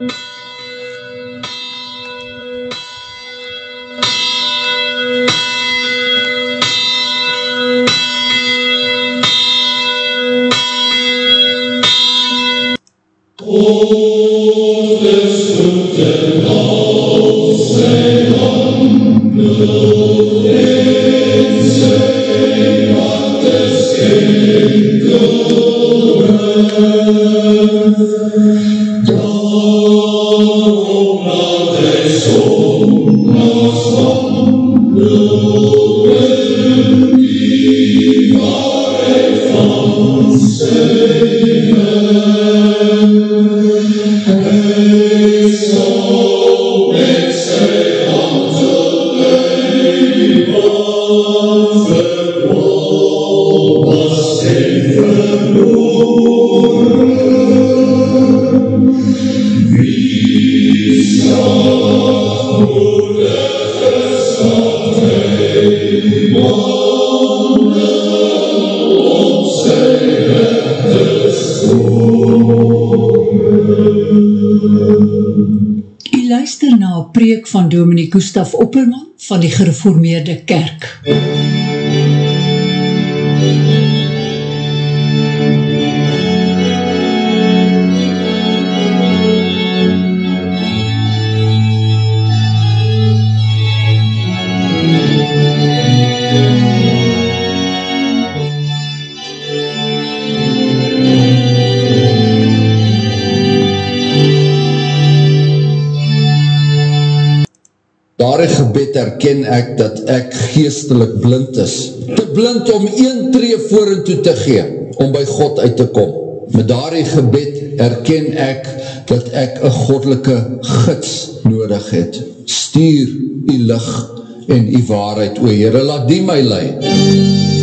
Mm-hmm. Van Dominique Gustaf Opperman van die gereformeerde kerk. Erken ek dat ek geestelik blind is. Te blind om een tree voor en toe te gee, om by God uit te kom. Met daarie gebed erken ek dat ek een goddelike gids nodig het. Stuur die licht en die waarheid, o Heere, laat die my leid.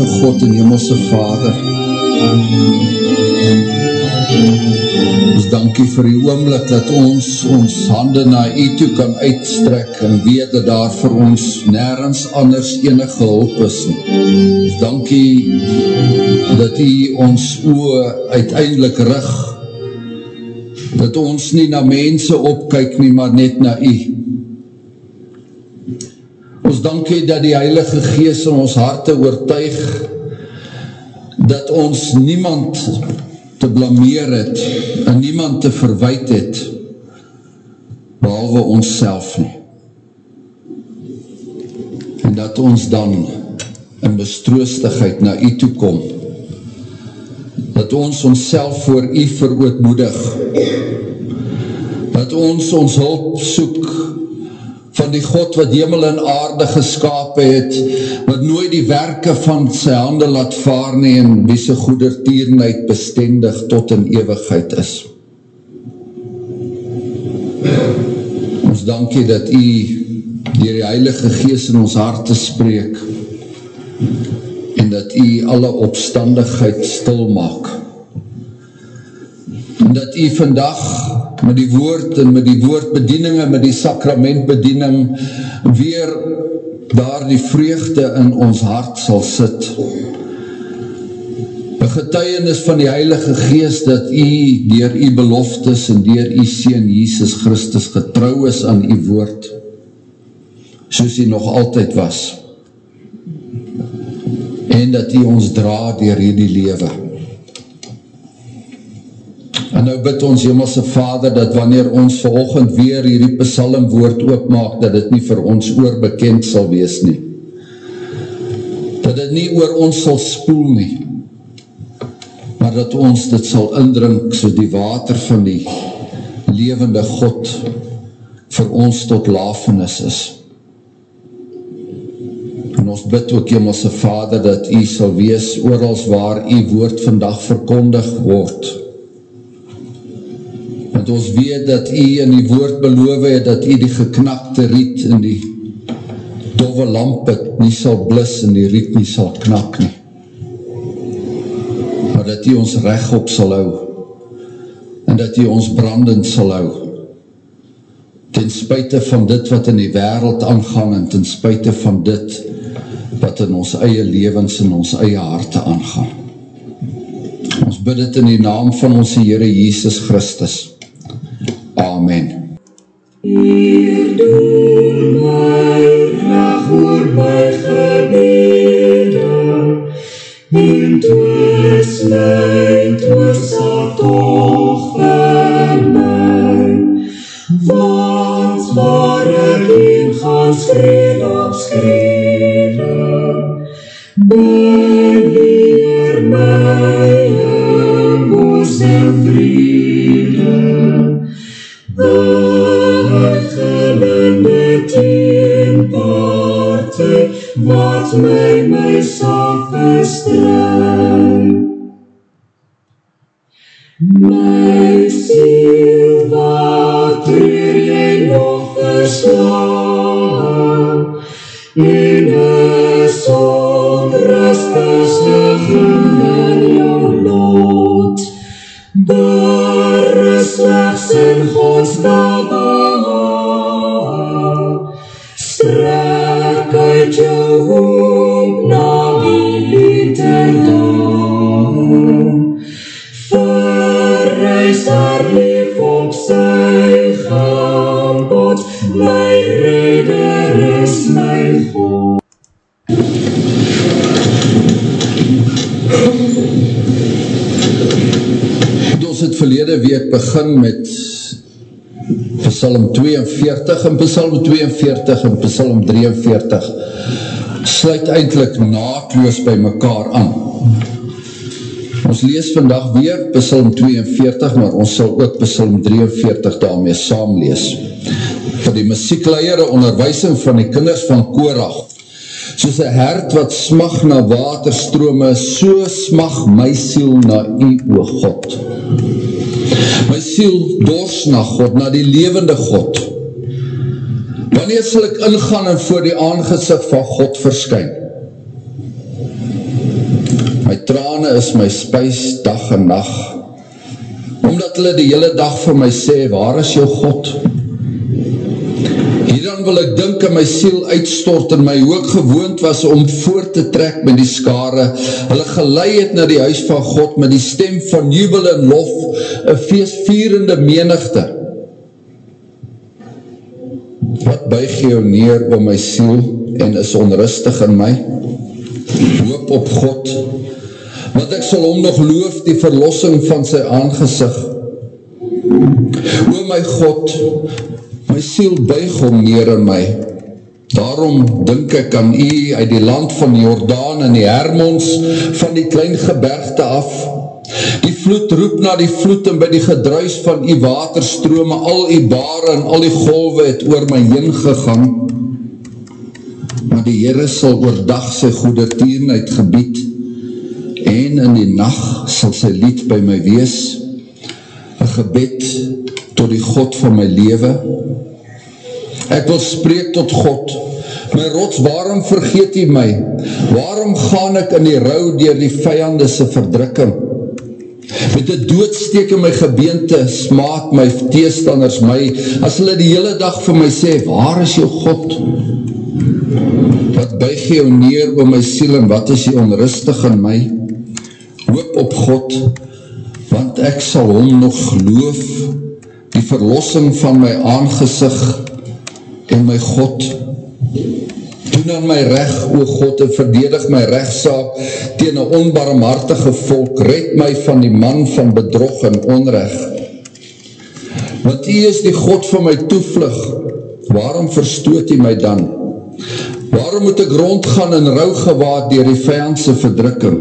Genadige God en Hemelse Vader. Ons dankie vir die oomlik dat ons ons hande na U toe kan uitstrek en weet dat daar vir ons nergens anders enige hulp is. Ons dankie dat U ons oe uiteindelik rig dat ons nie na mense opkyk nie, maar net na U. Ons dankie dat die Heilige Gees in ons harte oortuig dat ons niemand te blameer het en niemand te verwijt het behalwe ons self nie. En dat ons dan in bestroostigheid na u toekom dat ons ons self voor u verootmoedig dat ons ons hulp soek van die God wat hemel en aarde geskapen het, wat nooit die werke van sy hande laat vaar nie en wie sy goedertierenheid bestendig tot in eeuwigheid is. Ons dankie dat u dier die Heilige Geest in ons harte spreek en dat u alle opstandigheid stil maak. En dat u vandag met die woord en met die woordbediening en met die sakramentbediening weer daar die vreugde in ons hart sal sit. Een getuienis van die Heilige Geest dat u dier u beloftes en dier u Seen Jesus Christus getrouw is aan u woord, soos u nog altyd was. En dat u ons dra dier die lewe. En nou bid ons Hemelse Vader, dat wanneer ons volgend weer hierdie psalmwoord oopmaak, dat dit nie vir ons oorbekend sal wees nie. Dat dit nie oor ons sal spoel nie, maar dat ons dit sal indrink, so die water van die levende God vir ons tot lafenis is. En ons bid ook Hemelse Vader, dat u sal wees oorals waar u woord vandag verkondig word, want ons weet dat u in die woord beloof het, dat u die geknakte riet in die dove lamp het, nie sal blis en die riet nie sal knak nie. Maar dat u ons recht op sal hou, en dat jy ons brandend sal hou. Ten spuite van dit wat in die wereld aangaan en ten spuite van dit wat in ons eie levens en ons eie harte aangaan. Ons bid het in die naam van ons Heere Jesus Christus. Amen. Hier doen my graag oor my gebede en twis my twis begin met Psalm 42 en Psalm 42 en Psalm 43 sluit eindelijk naakloos by mekaar aan. Ons lees vandag weer Psalm 42, maar ons sal ook Psalm 43 daarmee saam lees. Vir die muziekleiere onderwijsing van die kinders van Korach soos een hert wat smag na waterstrome, so smag my siel na u, o God. My siel dors na God, na die levende God. Wanneer sal ek ingaan en voor die aangezicht van God verskyn? My trane is my spuis dag en nacht, omdat hulle die hele dag vir my sê, waar is jou God? Hierdan wil ek dink in my siel uitstort en my ook gewoond was om voort te trek met die skare. Hulle gelei het na die huis van God met die stem van jubel en lof, een feestvierende menigte. Wat buig jou neer om my siel en is onrustig in my? Hoop op God, want ek sal om nog loof die verlossing van sy aangezicht. O my God, my siel buig om neer in my. Daarom dink ek aan u uit die land van Jordaan en die Hermons van die klein gebergte af. Die vloed roep na die vloed en by die gedruis van die waterstrome, al die bare en al die golwe het oor my heen gegang. Maar die Heere sal oordag sy goede tierenheid gebied en in die nacht sal sy lied by my wees, een gebed tot die God van my leven. Ek wil spreek tot God, my rots, waarom vergeet hy my? Waarom gaan ek in die rouw dier die vijandese verdrukking? Met die doodsteek in my gebeente smaak my teestanders my, as hulle die hele dag vir my sê, waar is jou God? Wat buig jou neer oor my siel en wat is jy onrustig in my? Hoop op God, want ek sal hom nog geloof, die verlossing van my aangezicht en my God, doen aan my reg, o God, en verdedig my rechtszaak tegen een onbarmhartige volk, red my van die man van bedrog en onreg. Want hy is die God van my toevlug, waarom verstoot hy my dan? Waarom moet ek rondgaan in rouw gewaad dier die vijandse verdrukking?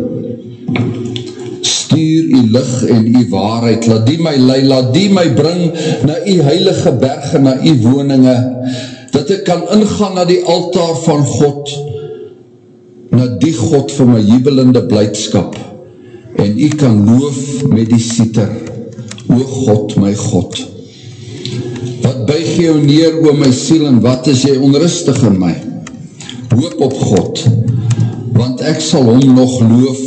Stuur die licht en die waarheid, laat die my lei, laat die my bring na die heilige berge, na die woninge, dat ek kan ingaan na die altaar van God, na die God van my jubelende blijdskap, en ek kan loof met die sieter, o God, my God. Wat buig jou neer oor my siel, en wat is jy onrustig in my? Hoop op God, want ek sal hom nog loof,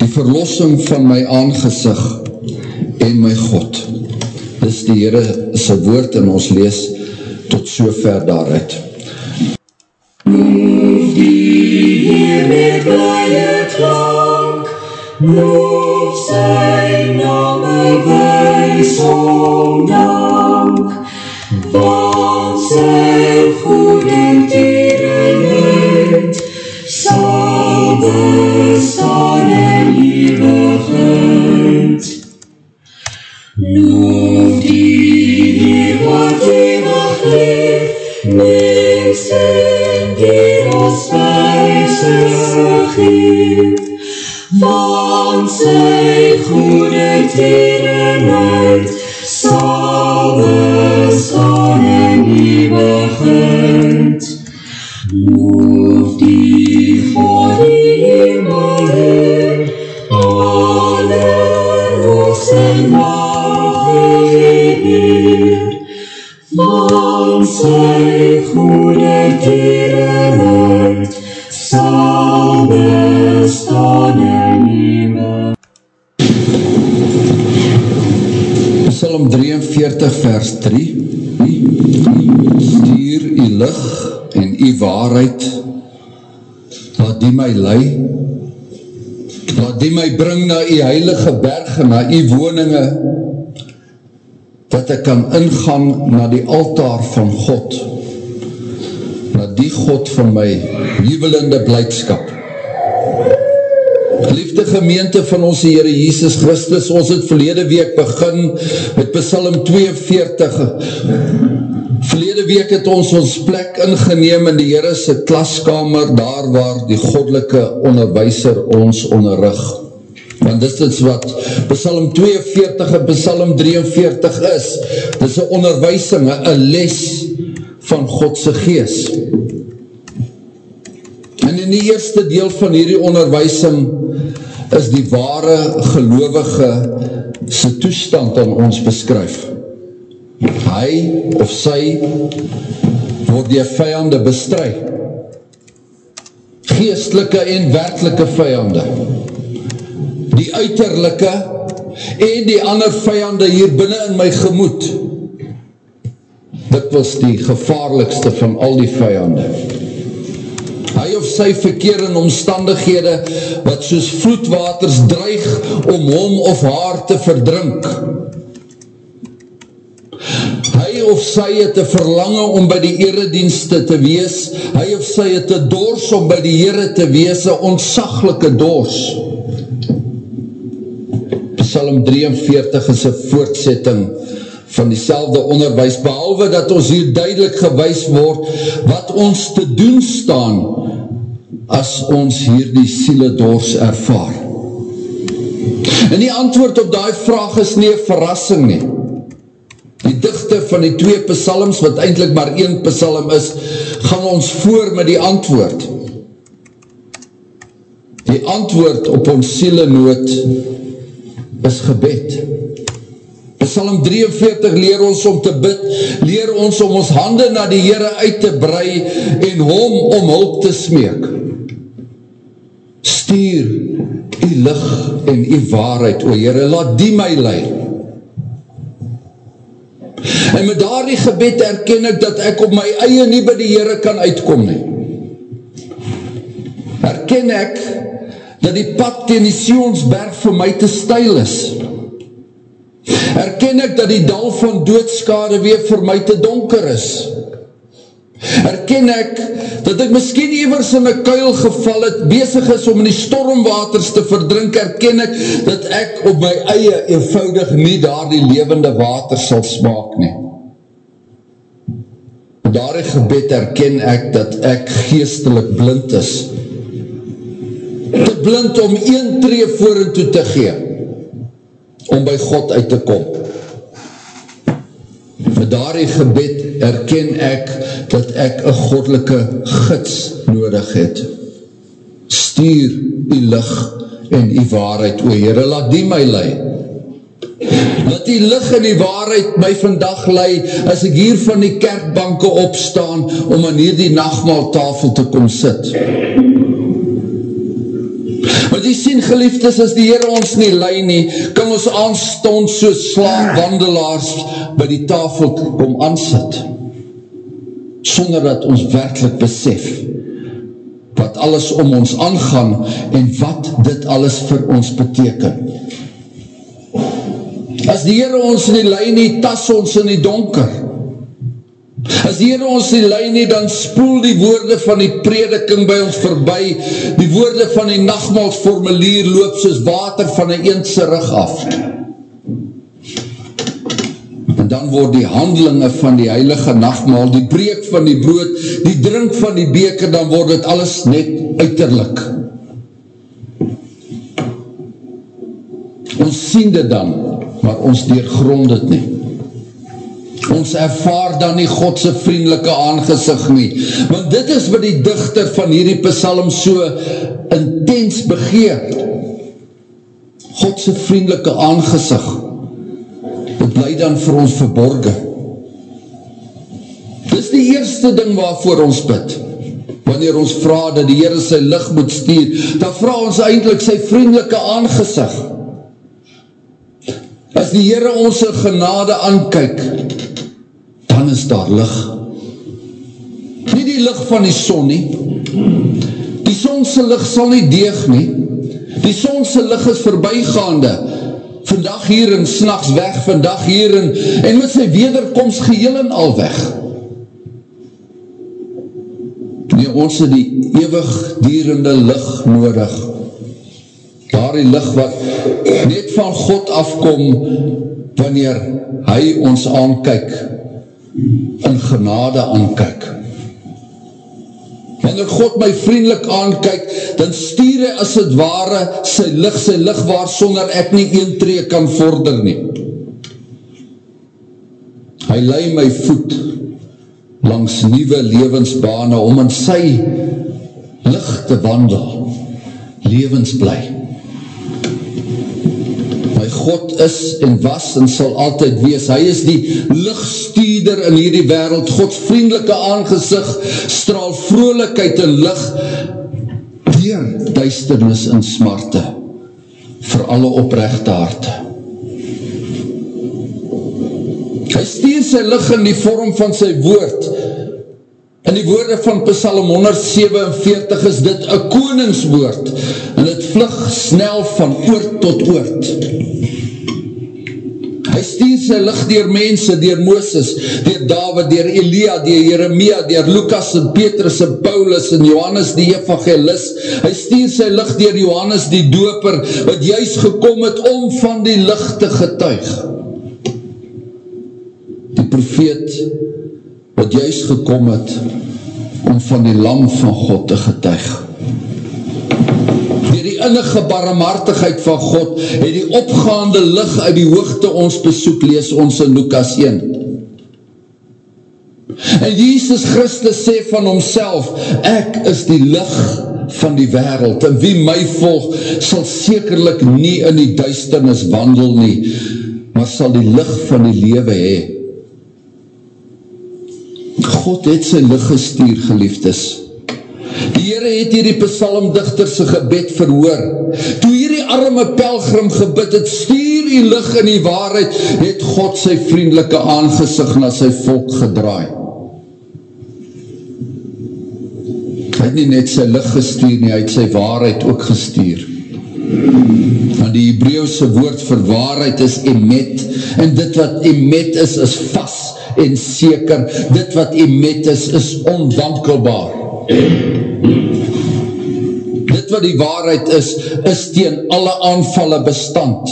die verlossing van my aangezicht, en my God. Dis die Heere sy woord en ons lees tot so ver daaruit. Move die Heer met blije klank, Loof sy name wees om dank, Want sy goede tierenheid sal bestaan en eeuwigheid. Geef, Want sy goede tierenheid sal bestaan en eeuwigheid. Loof die God die hemel Heer, alle lof sy mag Heer. Want sy goede tierenheid sal Psalm 43 vers 3 Stuur u lig en u waarheid Laat die my lei Laat die my bring na u heilige berge Na u woninge Dat ek kan ingaan na die altaar van God Na die God van my jubelende blijdskap Geliefde gemeente van ons Heere Jesus Christus, ons het verlede week begin met Psalm 42. Verlede week het ons ons plek ingeneem in die Heerese klaskamer, daar waar die goddelike onderwijser ons onderrig. Want dit is wat Psalm 42 en Psalm 43 is. Dit is een onderwijsing, een les van Godse geest. En in die eerste deel van hierdie onderwijsing is die ware gelovige sy toestand aan ons beskryf. Hy of sy word die vijande bestry. Geestelike en werkelike vijande. Die uiterlijke en die ander vijande hier binnen in my gemoed. Dit was die gevaarlikste van al die vijande hy of sy verkeer in omstandighede wat soos vloedwaters dreig om hom of haar te verdrink. Hy of sy het een verlange om by die eredienste te wees, hy of sy het een dors om by die Heere te wees, een ontsaglike dors. Psalm 43 is een voortsetting van die onderwijs, behalwe dat ons hier duidelik gewys word wat ons te doen staan as ons hier die siele dors ervaar. En die antwoord op die vraag is nie verrassing nie. Die dichte van die twee psalms, wat eindelijk maar een psalm is, gaan ons voor met die antwoord. Die antwoord op ons siele nood is gebed. Psalm 43 leer ons om te bid, leer ons om ons hande na die Heere uit te brei en hom om hulp te smeek. Stuur die licht en die waarheid, o Heere, laat die my leid. En met daar die gebed erken ek dat ek op my eie nie by die Heere kan uitkom nie. Erken ek dat die pad teen die Sionsberg vir my te stijl is. Erken ek dat die dal van doodskade weer vir my te donker is. Erken ek dat ek miskien evers in my kuil geval het, bezig is om in die stormwaters te verdrink, erken ek dat ek op my eie eenvoudig nie daar die levende water sal smaak nie. Daar die gebed erken ek dat ek geestelik blind is. Te blind om een tree voor en toe te gee om by God uit te kom. Met daarie gebed erken ek dat ek een godelike gids nodig het. Stuur die licht en die waarheid, o Heere, laat die my lei. Laat die licht en die waarheid my vandag lei, as ek hier van die kerkbanke opstaan, om aan hier die nachtmaaltafel te kom sit. Want jy sien geliefdes, as die Heere ons nie lei nie, kan ons aanstond so slaapwandelaars by die tafel kom aansit. Sonder dat ons werkelijk besef wat alles om ons aangaan en wat dit alles vir ons beteken. As die Heere ons nie lei nie, tas ons in die donker. As die Heere ons nie lei nie, dan spoel die woorde van die prediking by ons verby, die woorde van die nachtmalsformulier loop soos water van die eendse rug af. En dan word die handelinge van die heilige nachtmal, die breek van die brood, die drink van die beker, dan word het alles net uiterlik. Ons sien dit dan, maar ons deurgrond het nie ons ervaar dan nie Godse vriendelike aangezig nie. Want dit is wat die dichter van hierdie psalm so intens begeer. Godse vriendelike aangezig. Dit bly dan vir ons verborgen. Dit is die eerste ding waarvoor ons bid. Wanneer ons vraag dat die Heere sy licht moet stuur, dan vraag ons eindelijk sy vriendelike aangezig. As die Heere ons genade aankyk, is daar licht. Nie die licht van die son nie. Die sonse licht sal nie deeg nie. Die sonse licht is voorbijgaande. Vandag hier en s'nachts weg, vandag hier en, en met sy wederkomst geheel en al weg. Nee, ons het die eeuwig dierende licht nodig. Daar die licht wat net van God afkom wanneer hy ons aankyk in genade aankyk. Wanneer God my vriendelik aankyk, dan stuur hy as het ware sy licht, sy licht waar sonder ek nie een tree kan vorder nie. Hy lei my voet langs nieuwe levensbane om in sy licht te wandel, levensblij. God is en was en sal altyd wees. Hy is die lichtstuurder in hierdie wereld. Gods vriendelike aangezicht straal vrolijkheid en licht weer duisternis en smarte vir alle oprechte harte. Hy stuur sy licht in die vorm van sy woord. In die woorde van Psalm 147 is dit een koningswoord en vlug snel van oort tot oort. Hy stuur sy licht dier mense, dier Mooses, dier David, dier Elia, dier Jeremia, dier Lukas en Petrus en Paulus en Johannes die evangelist. Hy stuur sy licht dier Johannes die doper, wat juist gekom het om van die licht te getuig. Die profeet, wat juist gekom het om van die lam van God te getuig innige barmhartigheid van God het die opgaande lig uit die hoogte ons besoek lees ons in Lukas 1 en Jesus Christus sê van homself ek is die lig van die wereld en wie my volg sal sekerlik nie in die duisternis wandel nie maar sal die lig van die lewe hee God het sy lig gestuur geliefdes Die Heere het hierdie psalmdichterse gebed verhoor. Toe hierdie arme pelgrim gebid het, stuur die licht in die waarheid, het God sy vriendelike aangezicht na sy volk gedraai. Hy het nie net sy licht gestuur nie, hy het sy waarheid ook gestuur. Want die Hebreeuwse woord vir waarheid is emet, en dit wat emet is, is vast en seker. Dit wat emet is, is onwankelbaar. Wat die waarheid is, is teen alle aanvallen bestand.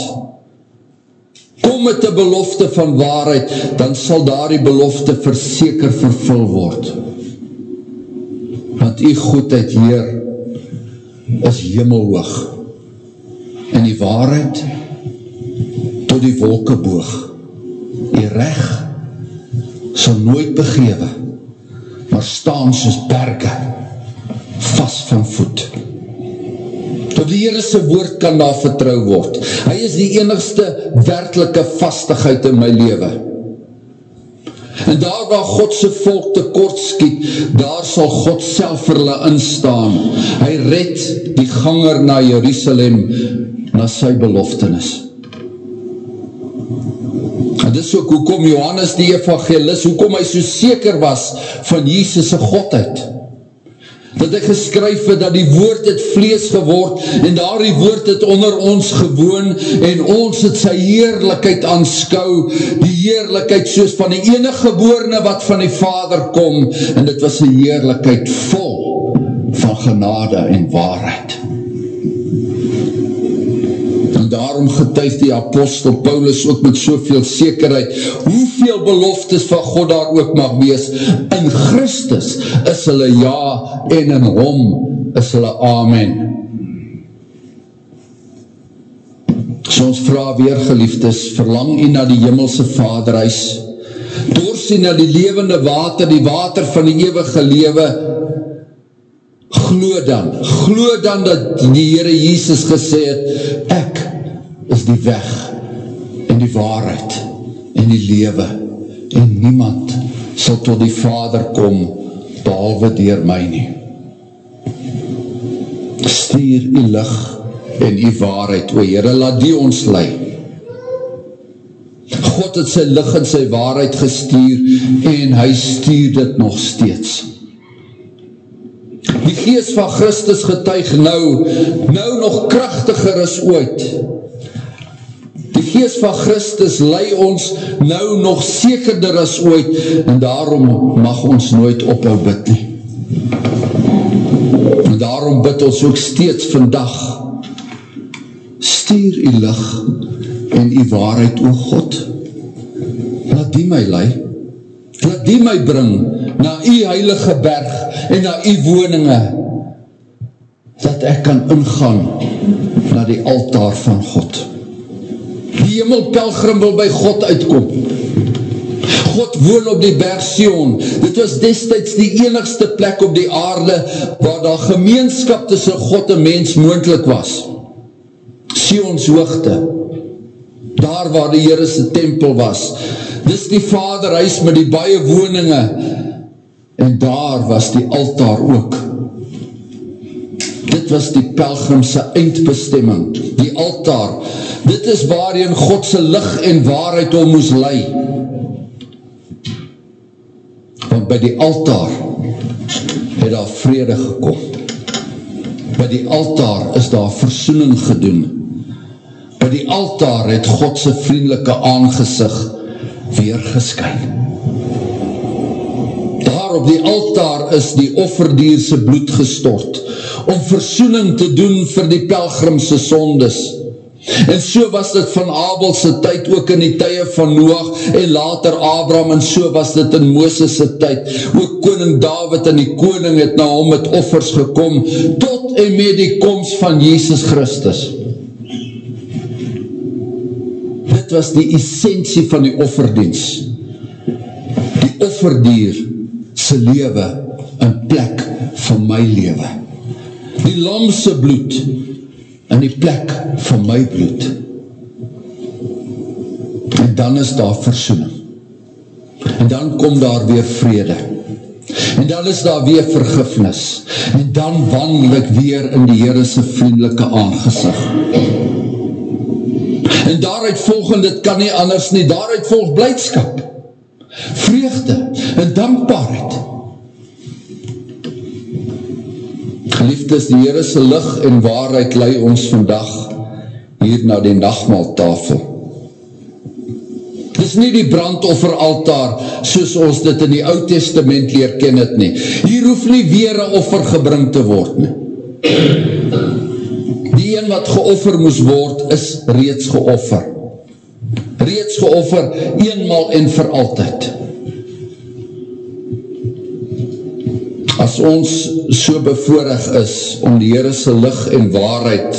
Kom met die belofte van waarheid, dan sal daar die belofte verseker vervul word. Want die goedheid hier is hemelhoog. En die waarheid tot die wolke boog. Die recht sal nooit begewe maar staan soos berge, vast van voet. Tot die Heerse woord kan daar vertrouw word. Hy is die enigste werkelike vastigheid in my leven. En daar waar Godse volk tekort skiet, daar sal God self vir hulle instaan. Hy red die ganger na Jerusalem, na sy beloftenis. En dis ook hoekom Johannes die evangelist, hoekom hy so seker was van Jesus' Godheid dat hy geskryf het dat die woord het vlees geword en daar die woord het onder ons gewoon en ons het sy heerlijkheid aanskou, die heerlijkheid soos van die enige geboorne wat van die vader kom en dit was die heerlijkheid vol van genade en waarheid daarom getuig die apostel Paulus ook met soveel sekerheid, hoeveel beloftes van God daar ook mag wees, in Christus is hulle ja en in hom is hulle amen. So ons vraag weer geliefdes, verlang u na die jimmelse vaderhuis, dors u na die levende water, die water van die eeuwige lewe, glo dan, glo dan dat die Heere Jesus gesê het, ek is die weg en die waarheid en die lewe. En niemand sal tot die vader kom behalwe dier my nie. Stuur die licht en die waarheid o Heere, laat die ons lei. God het sy licht en sy waarheid gestuur en hy stuur dit nog steeds. Die geest van Christus getuig nou. Nou nog krachtiger is ooit Geest van Christus lei ons nou nog sekerder as ooit en daarom mag ons nooit ophou bid nie. En daarom bid ons ook steeds vandag stuur die licht en die waarheid o God. Laat die my lei, laat die my bring na die heilige berg en na die woninge dat ek kan ingaan na die altaar van God. Hemelpelgrim wil by God uitkom. God woon op die berg Sion. Dit was destijds die enigste plek op die aarde waar daar gemeenskap tussen God en mens moendlik was. Sions hoogte. Daar waar die Heerese tempel was. Dis die vaderhuis met die baie woninge en daar was die altaar ook. Dit was die pelgrimse eindbestemming, die altaar, Dit is waarin Godse licht en waarheid om moes lei. Want by die altaar het daar vrede gekom. By die altaar is daar versoening gedoen. By die altaar het Godse vriendelike aangezicht weer geskyn. Daar op die altaar is die offerdierse bloed gestort om versoening te doen vir die pelgrimse sondes. En so was dit van Abelse tyd ook in die tye van Noach en later Abraham en so was dit in Mooses' tyd. Ook koning David en die koning het na hom met offers gekom tot en met die komst van Jesus Christus. Dit was die essentie van die offerdienst. Die offerdier sy lewe in plek van my lewe. Die lamse bloed in die plek van my bloed. En dan is daar versoening. En dan kom daar weer vrede. En dan is daar weer vergifnis. En dan wandel ek weer in die Heerese vriendelike aangezicht. En daaruit volgend, dit kan nie anders nie, daaruit volg blijdskap, vreugde en dankbaarheid. Geliefdes, die Heerese licht en waarheid lei ons vandag hier na die nachtmaaltafel. Dit is nie die brandoffer altaar soos ons dit in die oud testament leer ken het nie. Hier hoef nie weer een offer gebring te word nie. Die een wat geoffer moes word is reeds geoffer. Reeds geoffer eenmaal en vir altyd. As ons so bevoorig is om die Heerese licht en waarheid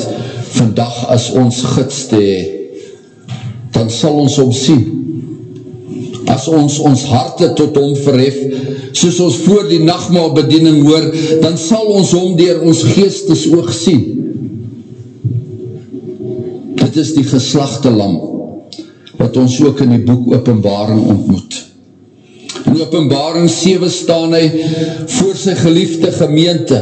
vandag as ons gids te hee, dan sal ons om sien. As ons ons harte tot hom verhef, soos ons voor die nachtmaal bediening hoor, dan sal ons hom dier ons geestes oog sien. Dit is die geslachte lam, wat ons ook in die boek openbaring ontmoet. In openbaring 7 staan hy voor sy geliefde gemeente.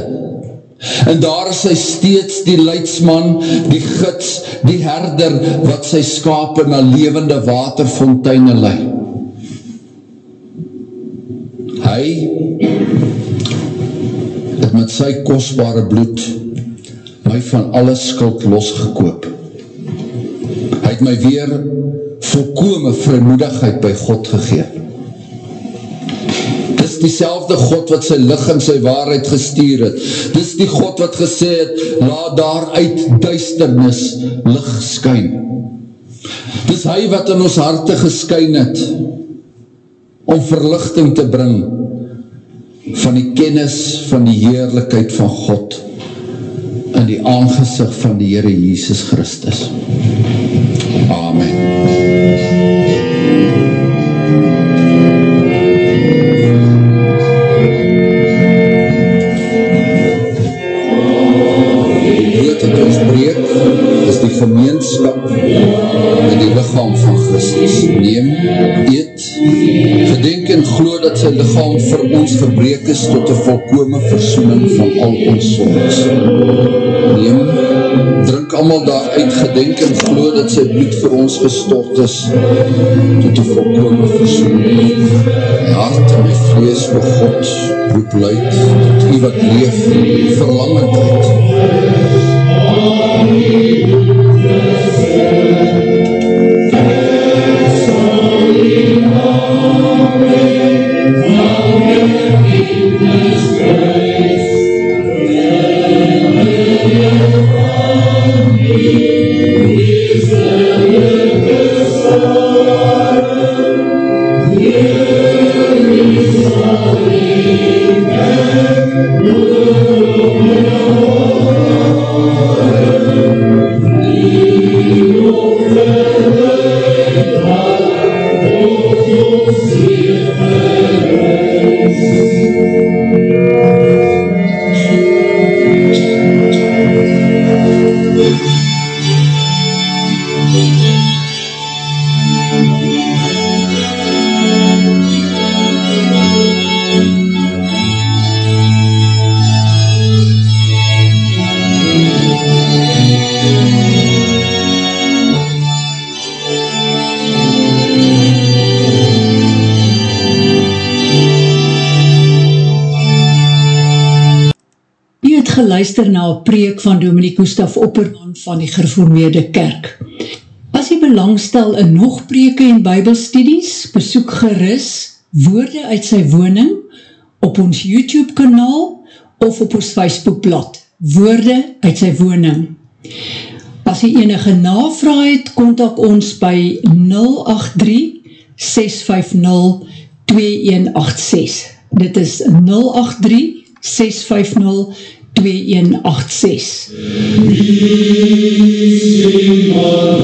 En daar is hy steeds die leidsman, die gids, die herder, wat sy skape na levende waterfonteine lei. Hy het met sy kostbare bloed my van alle skuld losgekoop. Hy het my weer volkome vrymoedigheid by God gegeen. Dis die selfde God wat sy licht en sy waarheid gestuur het. Dis die God wat gesê het, laat daar uit duisternis licht skyn. Dis hy wat in ons harte geskyn het, om verlichting te bring van die kennis van die heerlijkheid van God in die aangezicht van die Heere Jesus Christus. Amen. Gemeenskap in die lichaam van Christus. Neem, eet, gedenk en glo dat sy lichaam vir ons gebreek is tot die volkome versoening van al ons sondes. Neem, drink allemaal daaruit, gedenk en glo dat sy bloed vir ons gestort is tot die volkome versoening. My hart en my vlees vir God roep luid, tot die wat leef, verlangendheid. Amen. Geluister na een preek van Dominique Gustaf Opperman van die gereformeerde kerk. As jy belangstel in nog preke en bybelstudies, besoek geris woorde uit sy woning op ons YouTube kanaal of op ons Facebookblad, woorde uit sy woning. As jy enige navraag het, kontak ons by 083 650 2186. Dit is 083 650 2186. Wie Oh